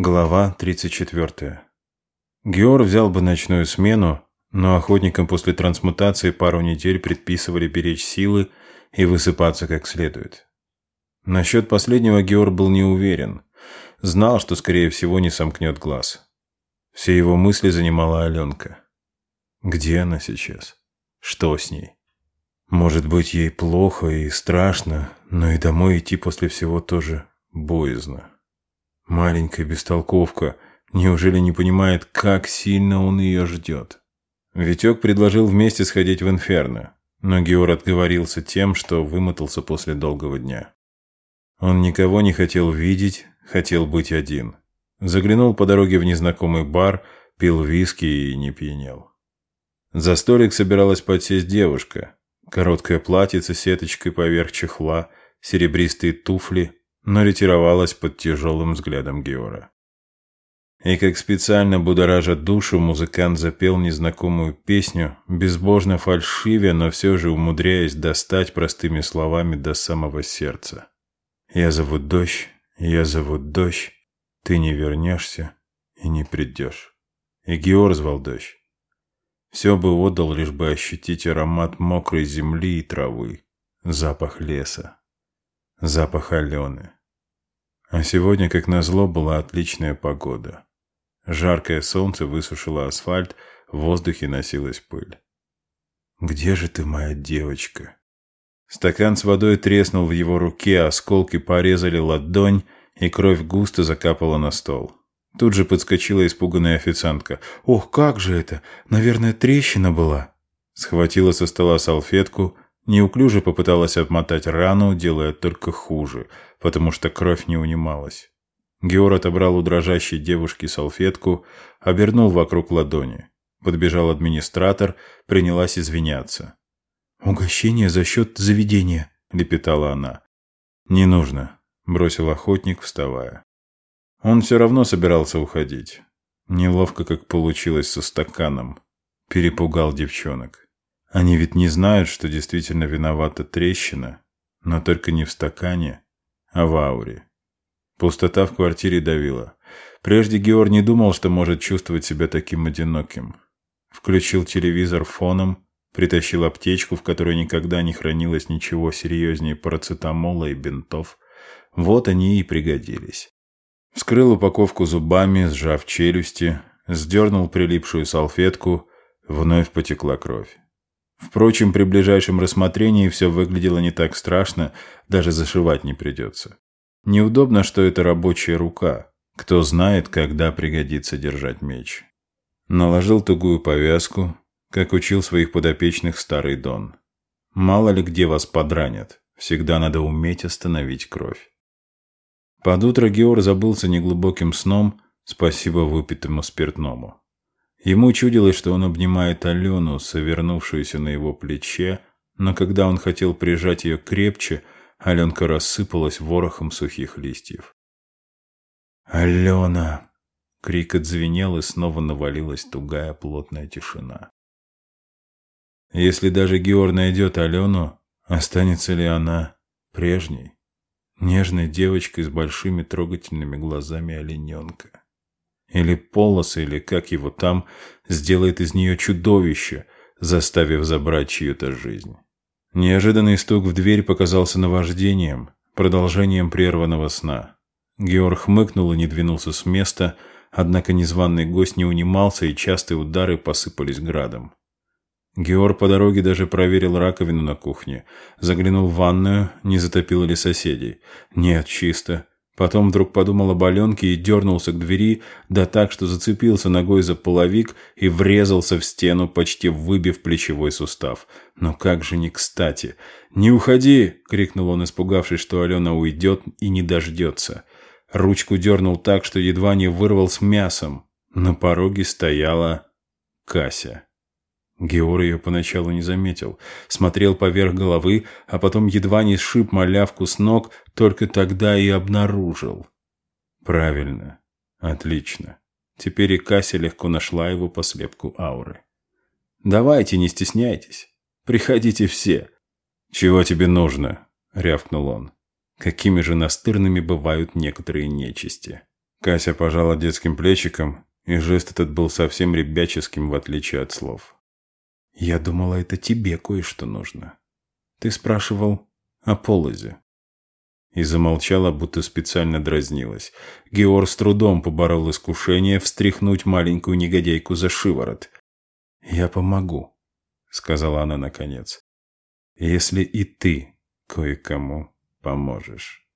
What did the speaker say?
Глава 34. Геор взял бы ночную смену, но охотникам после трансмутации пару недель предписывали беречь силы и высыпаться как следует. Насчет последнего Геор был не уверен. Знал, что, скорее всего, не сомкнет глаз. Все его мысли занимала Аленка. Где она сейчас? Что с ней? Может быть, ей плохо и страшно, но и домой идти после всего тоже боязно. Маленькая бестолковка. Неужели не понимает, как сильно он ее ждет? Витек предложил вместе сходить в Инферно, но Геор отговорился тем, что вымотался после долгого дня. Он никого не хотел видеть, хотел быть один. Заглянул по дороге в незнакомый бар, пил виски и не пьянел. За столик собиралась подсесть девушка. Короткое платьице с сеточкой поверх чехла, серебристые туфли, но ретировалась под тяжелым взглядом Геора. И как специально будоража душу, музыкант запел незнакомую песню, безбожно фальшивя, но все же умудряясь достать простыми словами до самого сердца. «Я зову дождь, я зову дождь, ты не вернешься и не придешь». И Геор звал дождь. Все бы отдал, лишь бы ощутить аромат мокрой земли и травы, запах леса, запах Алены. А сегодня, как назло, была отличная погода. Жаркое солнце высушило асфальт, в воздухе носилась пыль. «Где же ты, моя девочка?» Стакан с водой треснул в его руке, осколки порезали ладонь, и кровь густо закапала на стол. Тут же подскочила испуганная официантка. «Ох, как же это! Наверное, трещина была!» Схватила со стола салфетку, неуклюже попыталась обмотать рану, делая только хуже – потому что кровь не унималась. Геор отобрал у дрожащей девушки салфетку, обернул вокруг ладони. Подбежал администратор, принялась извиняться. «Угощение за счет заведения», — лепетала она. «Не нужно», — бросил охотник, вставая. Он все равно собирался уходить. Неловко, как получилось со стаканом. Перепугал девчонок. Они ведь не знают, что действительно виновата трещина, но только не в стакане, а в ауре. Пустота в квартире давила. Прежде Геор не думал, что может чувствовать себя таким одиноким. Включил телевизор фоном, притащил аптечку, в которой никогда не хранилось ничего серьезнее парацетамола и бинтов. Вот они и пригодились. Вскрыл упаковку зубами, сжав челюсти, сдернул прилипшую салфетку, вновь потекла кровь. Впрочем, при ближайшем рассмотрении все выглядело не так страшно, даже зашивать не придется. Неудобно, что это рабочая рука. Кто знает, когда пригодится держать меч. Наложил тугую повязку, как учил своих подопечных старый Дон. Мало ли где вас подранят, всегда надо уметь остановить кровь. Под утро Геор забылся неглубоким сном, спасибо выпитому спиртному. Ему чудилось, что он обнимает Алену, совернувшуюся на его плече, но когда он хотел прижать ее крепче, Аленка рассыпалась ворохом сухих листьев. «Алена!» — крик отзвенел, и снова навалилась тугая плотная тишина. Если даже Геор найдет Алену, останется ли она прежней, нежной девочкой с большими трогательными глазами олененка? Или полосы, или как его там, сделает из нее чудовище, заставив забрать чью-то жизнь. Неожиданный стук в дверь показался наваждением, продолжением прерванного сна. Георг хмыкнул и не двинулся с места, однако незваный гость не унимался, и частые удары посыпались градом. Геор по дороге даже проверил раковину на кухне, заглянул в ванную, не затопило ли соседей. Нет, чисто. Потом вдруг подумал об Аленке и дернулся к двери, да так, что зацепился ногой за половик и врезался в стену, почти выбив плечевой сустав. Но как же не кстати. «Не уходи!» — крикнул он, испугавшись, что Алена уйдет и не дождется. Ручку дернул так, что едва не вырвал с мясом. На пороге стояла Кася. Геор ее поначалу не заметил. Смотрел поверх головы, а потом едва не сшиб малявку с ног, только тогда и обнаружил. Правильно. Отлично. Теперь и Кася легко нашла его по слепку ауры. «Давайте, не стесняйтесь. Приходите все». «Чего тебе нужно?» — рявкнул он. Какими же настырными бывают некоторые нечисти. Кася пожала детским плечиком, и жест этот был совсем ребяческим, в отличие от слов. «Я думала, это тебе кое-что нужно. Ты спрашивал о полозе». И замолчала, будто специально дразнилась. Геор с трудом поборол искушение встряхнуть маленькую негодяйку за шиворот. «Я помогу», — сказала она наконец, — «если и ты кое-кому поможешь».